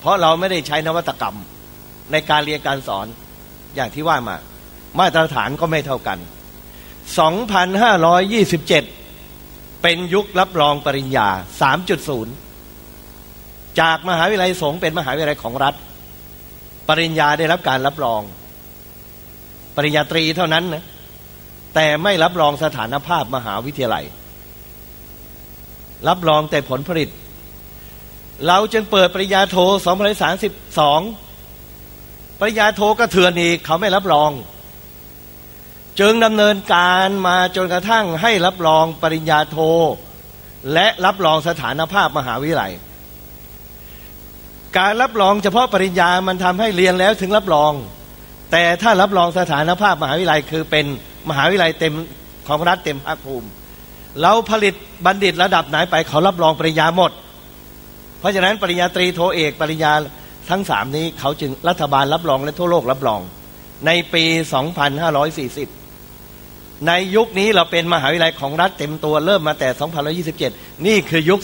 เพราะเราไม่ได้ใช้นวัตกรรม ในการเรียนการสอนอย่างที่ว่ามา มาตรฐานก็ไม่เท่ากัน 2,527 เป็นยุครับรองปริญญา 3.0 จากมหาวิทยาลัยสงฆ์เป็นมหาวิทยาลัยของรัฐ ปริญญาได้รับการรับรอง ปริญญาตรีเท่านั้นนะแต่ไม่รับรองสถานภาพมหาวิทยาลัย รับรองแต่ผลผลิต เราจึงเปิดปริญญาโท2532ปริญญาโทก็เถื่อนอีกเขาไม่รับรอง จึงดำเนินการมาจนกระทั่งให้รับรองปริญญาโท และรับรองสถานภาพมหาวิทยาลัย การรับรองเฉพาะปริญญามันทำให้เรียนแล้วถึงรับรอง แต่ถ้ารับรองสถานภาพมหาวิทยาลัยคือเป็นมหาวิทยาลัยเต็มของรัฐเต็มภาคภูมิ เราผลิตบัณฑิตระดับไหนไปเขารับรองปริญญาหมด เพราะฉะนั้นปริญญาตรีโทเอกปริญญาทั้งสามนี้เขาจึงรัฐบาลรับรองและทั่วโลกรับรอง ในปี 2540 ในยุคนี้เราเป็นมหาวิทยาลัยของรัฐเต็มตัวเริ่มมาแต่ 2027 นี่คือยุค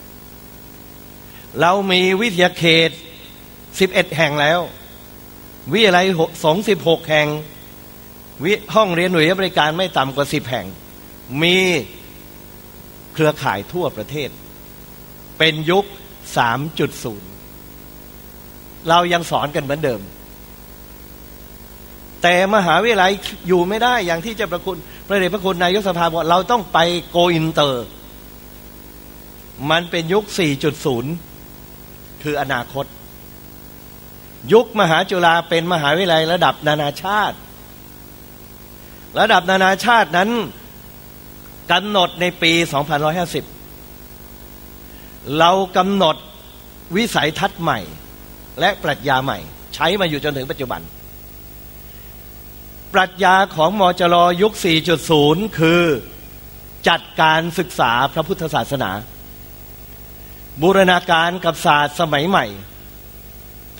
3.0 เรามีวิทยาเขต 11 แห่งแล้ว วิทยาลัยสองสิบหกแห่งวิห้องเรียนหน่วยบริการไม่ต่ำกว่า 10 แห่ง มีเครือข่ายทั่วประเทศ เป็นยุค 3.0 เรายังสอนกันเหมือนเดิม แต่มหาวิทยาลัยอยู่ไม่ได้อย่างที่จะประคุณพระเดชพระคุณนายกสภาบอกเราต้องไปโกอินเตอร์ มันเป็นยุค 4.0 คืออนาคต ยุคมหาจุฬาเป็นมหาวิทยาลัยระดับนานาชาติ ระดับนานาชาตินั้น กำหนดในปี 2550 เรากำหนดวิสัยทัศน์ใหม่ และปรัชญาใหม่ ใช้มาอยู่จนถึงปัจจุบัน ปรัชญาของมจรยุค 4.0 คือจัดการศึกษาพระพุทธศาสนา บูรณาการกับศาสตร์สมัยใหม่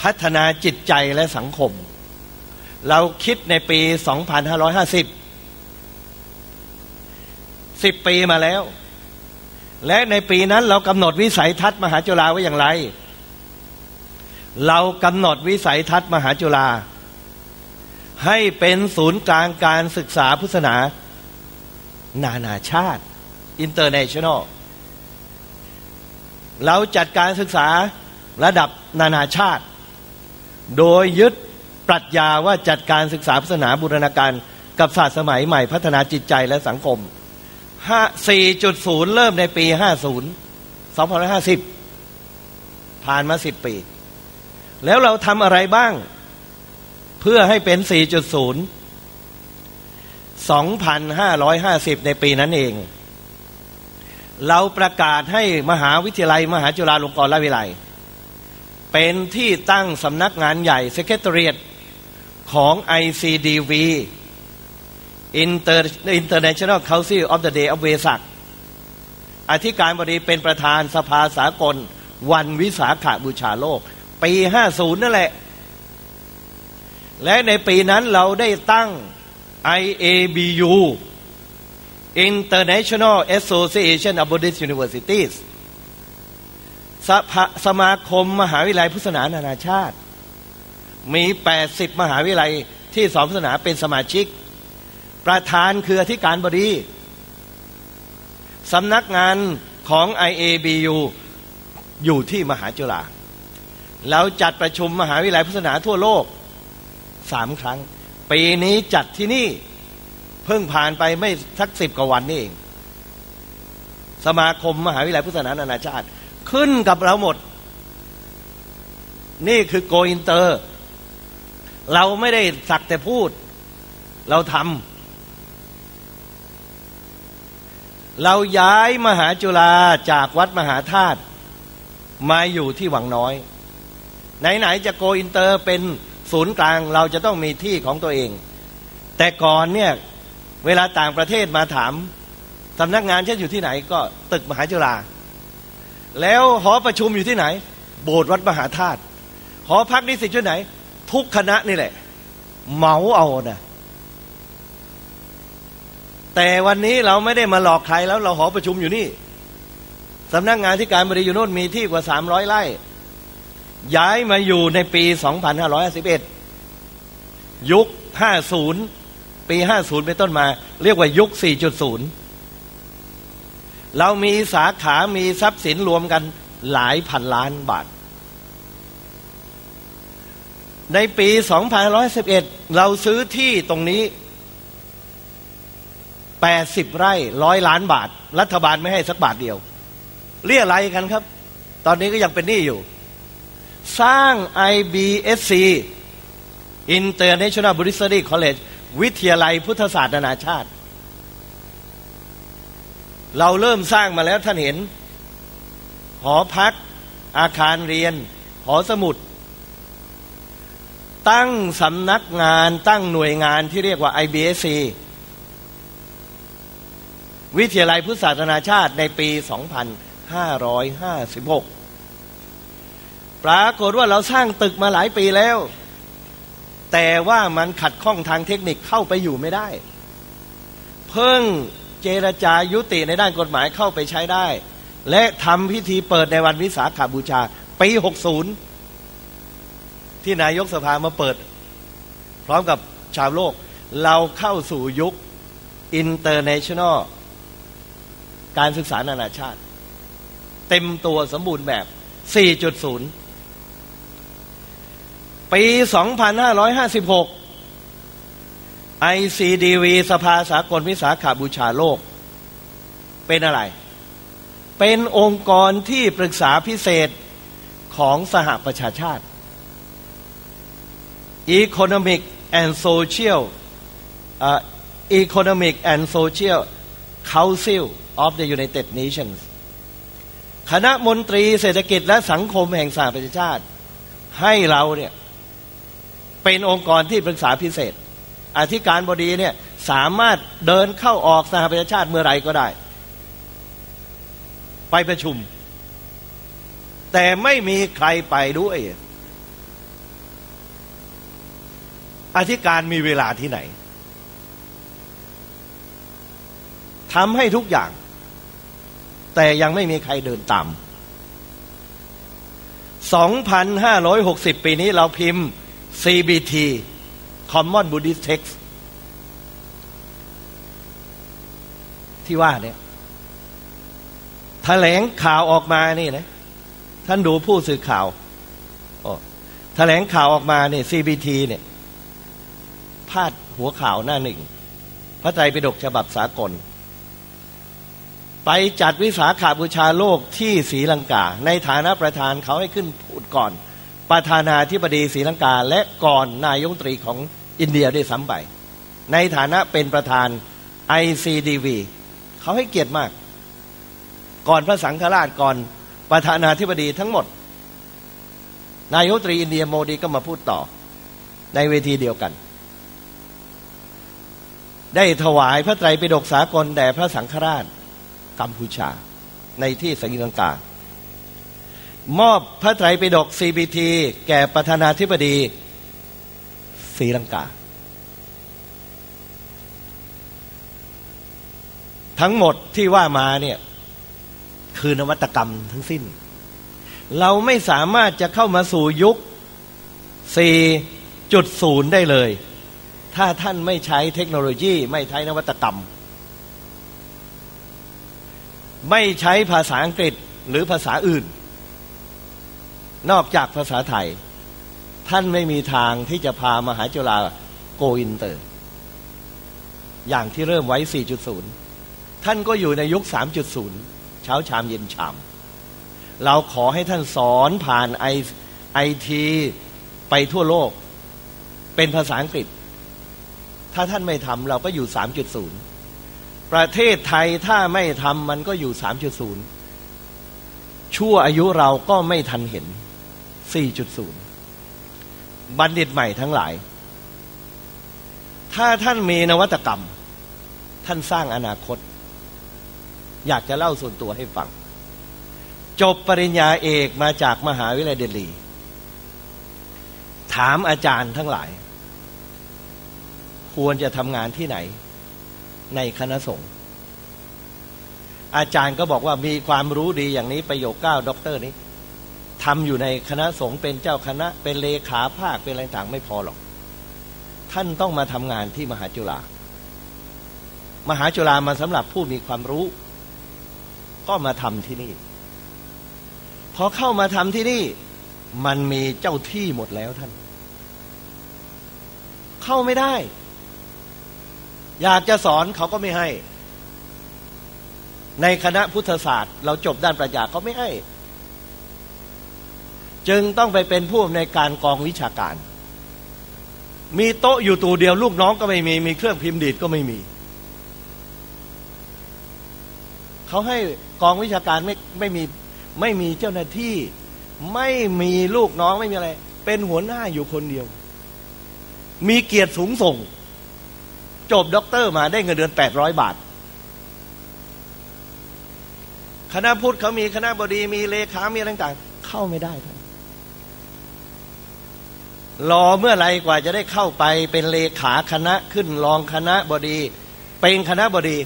พัฒนาจิตใจและสังคม เราคิดในปี 2550 10ปีมาแล้ว และในปีนั้นเรากำหนดวิสัยทัศน์มหาจุฬาไว้อย่างไร เรากำหนดวิสัยทัศน์มหาจุฬาให้เป็นศูนย์กลางการศึกษาพุทธศาสนา นานาชาติ international เราจัดการศึกษาระดับนานาชาติ โดยยึดปรัชญาว่าจัดการศึกษาพุทธศาสนาบูรณาการกับศาสตร์สมัยใหม่พัฒนาจิตใจและสังคม 4.0เริ่มในปี50 2550ผ่านมา10ปี แล้วเราทำอะไรบ้าง เพื่อให้เป็น4.0 2,550ในปีนั้นเอง เราประกาศให้มหาวิทยาลัย มหาจุฬาลงกรณราชวิทยาลัย เป็นที่ตั้งสำนักงานใหญ่ Secretariat ของ ICDV Inter International Council of the Day of Vesak อธิการบดีเป็นประธานสภาสากล วันวิสาขาบูชาโลก ปี 50 นั่นแหละ และในปีนั้นเราได้ตั้ง IABU International Association of Buddhist Universities สสมาคมมหาวิทยาลัยพุทธศาสนานานาชาติ มี 80 มหาวิทยาลัยที่สอนพุทธศาสนาเป็นสมาชิก ประธานคืออธิการบดีสำนักงานของ IABU อยู่ที่มหาจุฬาเราจัดประชุมมหาวิทยาลัยพุทธศาสนาทั่วโลกสามครั้ง ปีนี้จัดที่นี่เพิ่งผ่านไปไม่สักสิบกว่าวันนี่เอง สมาคมมหาวิทยาลัยพุทธศาสนานานาชาติ ขึ้นกับเราหมด นี่คือโกอินเตอร์ เราไม่ได้สักแต่พูด เราทำ เราย้ายมหาจุฬาจากวัดมหาธาตุมาอยู่ที่หวังน้อย ไหน ๆ จะโกอินเตอร์เป็นศูนย์กลางเราจะต้องมีที่ของตัวเอง แต่ก่อนเนี่ย เวลาต่างประเทศมาถามสำนักงานฉันอยู่ที่ไหนก็ตึกมหาจุฬาแล้วหอประชุมอยู่ที่ไหน โบสถ์วัดมหาธาตุหอพักนิสิตที่ไหน ทุกคณะนี่แหละ เหมาเอานะ แต่วันนี้เราไม่ได้มาหลอกใครแล้วเราหอประชุมอยู่นี่สำนักงานที่การบริยูโน่นมีที่กว่าสามร้อยไร่ย้ายมาอยู่ในปีสองพันห้าร้อยสิบเอ็ดยุคห้าศูนย์ปีห้าศูนย์เป็นต้นมา เรียกว่ายุคสี่จุดศูนย์เรามีสาขามีทรัพย์สินรวมกันหลายพันล้านบาท ในปี2111 เราซื้อที่ตรงนี้ 80ไร่ร้อยล้านบาท รัฐบาลไม่ให้สักบาทเดียว เรียอะไรกันครับ ตอนนี้ก็ยังเป็นหนี้อยู่ สร้าง IBSC International Buddhist College วิทยาลัยพุทธศาสตร์นานาชาติ เราเริ่มสร้างมาแล้วท่านเห็น หอพัก อาคารเรียน หอสมุด ตั้งสำนักงานตั้งหน่วยงานที่เรียกว่า IBSC วิทยาลัยพุทธศาสนาชาติในปี 2556 ปรากฏว่าเราสร้างตึกมาหลายปีแล้ว แต่ว่ามันขัดข้องทางเทคนิคเข้าไปอยู่ไม่ได้ เพิ่งเจรจายุติในด้านกฎหมายเข้าไปใช้ได้ และทำพิธีเปิดในวันวิสาขาบูชา ปี 60 ที่นายกสภามาเปิด พร้อมกับชาวโลกเราเข้าสู่ยุค international การศึกษานานาชาติ เต็มตัวสมบูรณ์แบบ 4.0 ปี 2556 ICDV สภาสากลวิสาขาบูชาโลก เป็นอะไร เป็นองค์กรที่ปรึกษาพิเศษของสหประชาชาติ Economic and Social uh, Economic and Social Council of the United Nations คณะมนตรีเศรษฐกิจและสังคมแห่งสหประชาชาติ ให้เราเนี่ยเป็นองค์กรที่ปรึกษาพิเศษ อธิการบดีเนี่ยสามารถเดินเข้าออกสหประชาชาติเมื่อไรก็ได้ ไปประชุม แต่ไม่มีใครไปด้วย อธิการมีเวลาที่ไหนทำให้ทุกอย่าง แต่ยังไม่มีใครเดินตาม 2,560 ปีนี้เราพิมพ์ CBT Common Buddhist Text ที่ว่าเนี่ยแถลงข่าวออกมานี่นะ ท่านดูผู้สื่อข่าวแถลงข่าวออกมาเนี่ย CBT เนี่ยพาดหัวข่าวหน้าหนึ่ง พระไตรปิฎกฉบับสากล ไปจัดวิสาขาบูชาโลกที่ศรีลังกา ในฐานะประธานเขาให้ขึ้นพูดก่อน ประธานาธิบดีศรีลังกา และก่อนนายกตรีของอินเดียด้วยซ้ำไปในฐานะเป็นประธาน ICDV เขาให้เกียรติมาก ก่อนพระสังฆราชก่อนประธานาธิบดีทั้งหมด นายกตรีอินเดียโมดีก็มาพูดต่อ ในเวทีเดียวกัน ได้ถวายพระไตรปิฎกสากลแด่พระสังฆราช กัมพูชา ในที่สรีลังกามอบพระไตรปิฎก CBT แก่ประธานาธิบดีศรีลังกา ทั้งหมดที่ว่ามาเนี่ยคือนวัตกรรมทั้งสิ้น เราไม่สามารถจะเข้ามาสู่ยุค 4.0 ได้เลย ถ้าท่านไม่ใช้เทคโนโลยีไม่ใช้นวัตกรรม ไม่ใช้ภาษาอังกฤษหรือภาษาอื่น นอกจากภาษาไทย ท่านไม่มีทางที่จะพามหาจุฬาโกอินเตอร์ อย่างที่เริ่มไว้ 4.0 ท่านก็อยู่ในยุค 3.0 เช้าชามเย็นชาม เราขอให้ท่านสอนผ่านไอไอทีไปทั่วโลก เป็นภาษาอังกฤษ ถ้าท่านไม่ทำเราก็อยู่ 3.0 ประเทศไทยถ้าไม่ทำมันก็อยู่ 3.0 ชั่วอายุเราก็ไม่ทันเห็น 4.0 บัณฑิตใหม่ทั้งหลาย ถ้าท่านมีนวัตกรรม ท่านสร้างอนาคต อยากจะเล่าส่วนตัวให้ฟัง จบปริญญาเอกมาจากมหาวิทยาลัยเดลีถามอาจารย์ทั้งหลาย ควรจะทำงานที่ไหน ในคณะสงฆ์อาจารย์ก็บอกว่ามีความรู้ดีอย่างนี้ประโยคเก้าด็อกเตอร์นี้ทำอยู่ในคณะสงฆ์เป็นเจ้าคณะ เป็นเลขาภาคเป็นอะไรต่างไม่พอหรอก ท่านต้องมาทำงานที่มหาจุฬามหาจุฬามาสำหรับผู้มีความรู้ ก็มาทำที่นี่ พอเข้ามาทำที่นี่ มันมีเจ้าที่หมดแล้วท่าน เข้าไม่ได้ อยากจะสอนเขาก็ไม่ให้ ในคณะพุทธศาสตร์ เราจบด้านปรัชญาเขาไม่ให้ จึงต้องไปเป็นผู้อำนการกองวิชาการ มีโต๊ะอยู่ตัวเดียวลูกน้องก็ไม่มี มีเครื่องพิมพ์ดีดก็ไม่มี เขาให้กองวิชาการไม่ไม่มีไม่มีเจ้าหน้าที่ ไม่มีลูกน้องไม่มีอะไร เป็นหัวหน้าอยู่คนเดียว มีเกียรติสูงส่ง จบด็อกเตอร์มาได้เงินเดือนแปดร้อยบาท คณะพุทธเขามีคณะบดีมีเลขา มีอะไรต่างเข้าไม่ได้ท่านรอเมื่อไรกว่าจะได้เข้าไปเป็นเลขาคณะขึ้นรองคณะบดี เป็นคณะบดี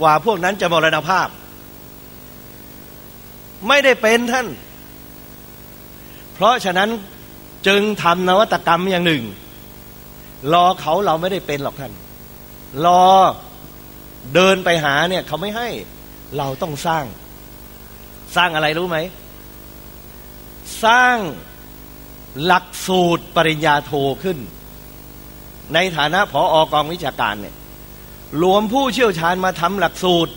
กว่าพวกนั้นจะมรณภาพ ไม่ได้เป็นท่าน เพราะฉะนั้นจึงทำนวัตกรรมอย่างหนึ่ง รอเขาเราไม่ได้เป็นหรอกท่าน รอเดินไปหาเนี่ย เขาไม่ให้ เราต้องสร้าง สร้างอะไรรู้ไหม สร้างหลักสูตรปริญญาโทขึ้น ในฐานะผออกองวิชาการเนี่ยรวมผู้เชี่ยวชาญมาทำหลักสูตร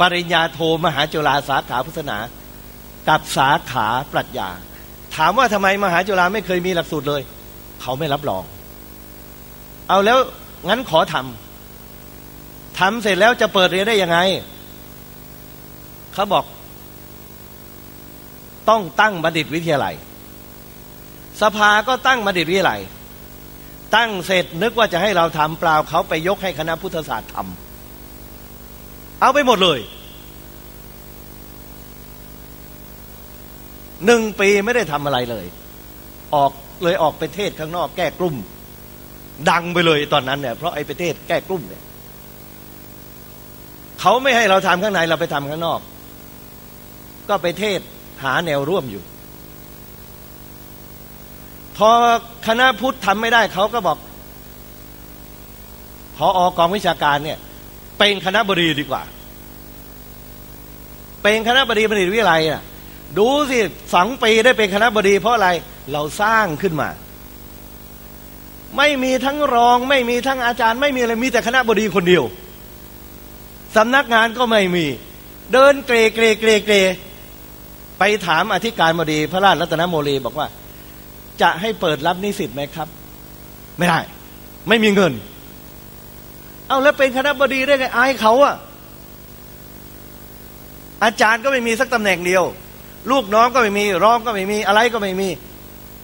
ปริญญาโทมหาจุฬาสาขาพุทธศาสนา กับสาขาปรัชญา ถามว่าทำไมมหาจุฬาไม่เคยมีหลักสูตรเลย เขาไม่รับรอง เอาแล้วงั้นขอทำทำเสร็จแล้วจะเปิดเรียนได้ยังไง เขาบอก ต้องตั้งบัณฑิตวิทยาลัย สภาก็ตั้งบัณฑิตวิทยาลัย ตั้งเสร็จนึกว่าจะให้เราทำเปล่าเขาไปยกให้คณะพุทธศาสตร์ทำเอาไปหมดเลยหนึ่งปีไม่ได้ทำอะไรเลย ออก เลยออกไปเทศข้างนอกแก้กลุ่ม ดังไปเลยตอนนั้นเนี่ยเพราะไอ้ไปเทศแก้กลุ่มเนี่ยเขาไม่ให้เราทำข้างในเราไปทำข้างนอก ก็ไปเทศหาแนวร่วมอยู่ พอคณะพุทธทำไม่ได้เขาก็บอกพออกองวิชาการเนี่ย เป็นคณะบดีดีกว่า เป็นคณะบดีบัณฑิตวิทยาลัยอะดูสิสองปีได้เป็นคณะบดีเพราะอะไร เราสร้างขึ้นมา ไม่มีทั้งรอง ไม่มีทั้งอาจารย์ ไม่มีอะไรมีแต่คณะบดีคนเดียวสำนักงานก็ไม่มี เดินเกรเกรเกรเกรไปถามอธิการบดี พระราชรัตนโมลีบอกว่า จะให้เปิดรับนิสิตไหมครับ ไม่ได้ ไม่มีเงิน เอาแล้วเป็นคณะบดีได้ไงอายเขาอะอาจารย์ก็ไม่มีสักตำแหน่งเดียว ลูกน้องก็ไม่มีรองก็ไม่มีอะไรก็ไม่มี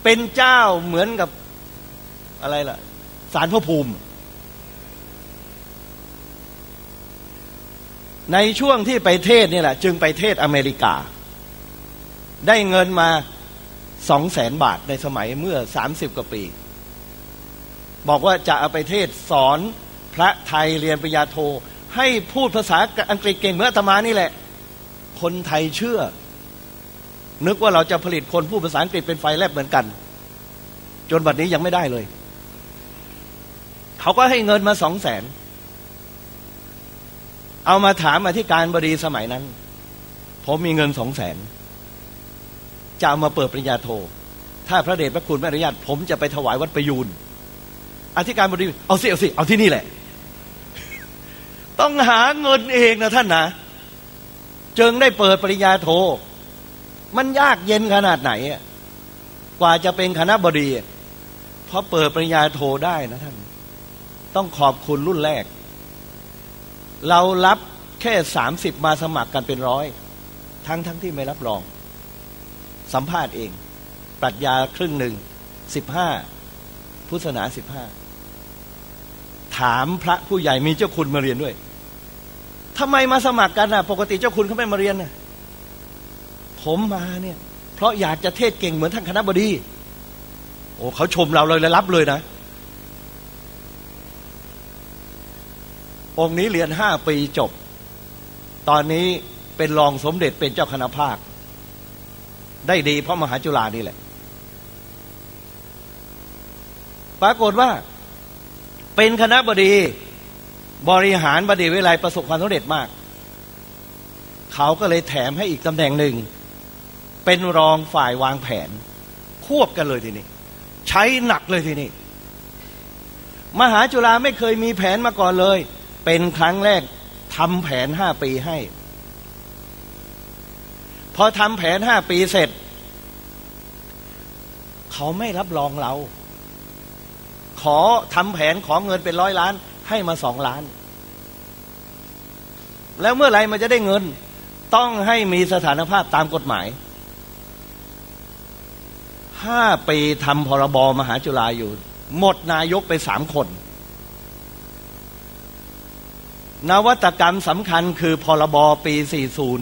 เป็นเจ้าเหมือนกับอะไรล่ะ สารพระภูมิ ในช่วงที่ไปเทศนี่แหละ จึงไปเทศอเมริกา ได้เงินมาสองแสนบาทในสมัยเมื่อสามสิบกว่าปี บอกว่าจะเอาไปเทศสอนพระไทยเรียนปริญญาโท ให้พูดภาษาอังกฤษเก่งเมื่อตมานี่แหละ คนไทยเชื่อ นึกว่าเราจะผลิตคนพูดภาษาอังกฤษเป็นไฟแลบเหมือนกัน จนบัดนี้ยังไม่ได้เลย เขาก็ให้เงินมาสองแสน เอามาถามอธิการบดีสมัยนั้น ผมมีเงินสองแสน จะเอามาเปิดปริญญาโท ถ้าพระเดชพระคุณไม่อนุญาต ผมจะไปถวายวัดประยูนอธิการบดีเอาสิเอาสิเอาที่นี่แหละ ต้องหาเงินเองนะท่านนะจึงได้เปิดปริญญาโท มันยากเย็นขนาดไหนกว่าจะเป็นคณะบดีเพราะเปิดปริญญาโทได้นะท่าน ต้องขอบคุณรุ่นแรก เรารับแค่สามสิบมาสมัครกันเป็นร้อย ทั้งทั้งที่ไม่รับรอง สัมภาษณ์เอง ปรัชญาครึ่งหนึ่งสิบห้าพุทธศาสนาสิบห้าถามพระผู้ใหญ่มีเจ้าคุณมาเรียนด้วยทำไมมาสมัครกันอะ ปกติเจ้าคุณเขาไม่มาเรียนน่ะ ผมมาเนี่ย เพราะอยากจะเทศเก่งเหมือนท่านคณะบดี โอ้เขาชมเราเลยและรับเลยนะ องค์นี้เรียนห้าปีจบ ตอนนี้เป็นรองสมเด็จเป็นเจ้าคณะภาค ได้ดีเพราะมหาจุฬานี่แหละ ปรากฏว่าเป็นคณะบดีบริหารบดีวิไลประสบความสำเร็จมาก เขาก็เลยแถมให้อีกตำแหน่งหนึ่ง เป็นรองฝ่ายวางแผน ควบกันเลยทีนี้ ใช้หนักเลยทีนี้ มหาจุฬาไม่เคยมีแผนมาก่อนเลย เป็นครั้งแรกทำแผนห้าปีให้ พอทำแผนห้าปีเสร็จ เขาไม่รับรองเรา ขอทำแผนขอเงินเป็นร้อยล้าน ให้มาสองล้าน แล้วเมื่อไรมันจะได้เงิน ต้องให้มีสถานภาพตามกฎหมาย ห้าปีทำพรบมหาจุฬาอยู่ หมดนายกไปสามคน นวัตกรรมสำคัญคือพรบปี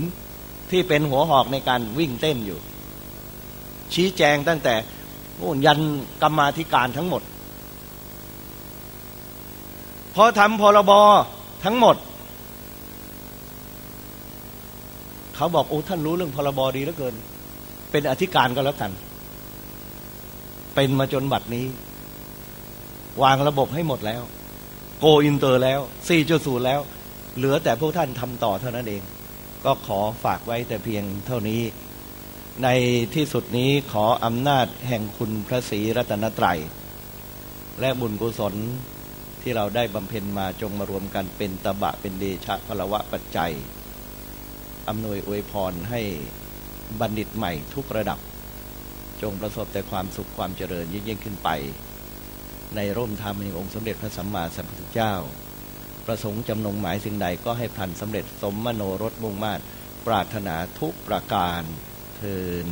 40 ที่เป็นหัวหอกในการวิ่งเต้นอยู่ ชี้แจงตั้งแต่ยันกรรมาธิการทั้งหมด พอทำพ.ร.บ.ทั้งหมด เขาบอกโอ้ท่านรู้เรื่องพ.ร.บ.ดีเหลือเกิน เป็นอธิการก็แล้วกัน เป็นมาจนบัดนี้ วางระบบให้หมดแล้ว โกอินเตอร์แล้ว 4.0 แล้ว เหลือแต่พวกท่านทำต่อเท่านั้นเอง ก็ขอฝากไว้แต่เพียงเท่านี้ ในที่สุดนี้ขออำนาจแห่งคุณพระศรีรัตนตรัย และบุญกุศลที่เราได้บำเพ็ญมาจงมารวมกันเป็นตบะเป็นเดชะพลวะปัจจัยอำนวยอวยพรให้บัณฑิตใหม่ทุกระดับ จงประสบแต่ความสุขความเจริญยิ่งยิ่งขึ้นไป ในร่มธรรมแห่งองค์สมเด็จพระสัมมาสัมพุทธเจ้า ประสงค์จำนงหมายสิ่งใดก็ให้พันสำเร็จสมมโนรสมุ่งมาตรปรารถนาทุกประการเทิน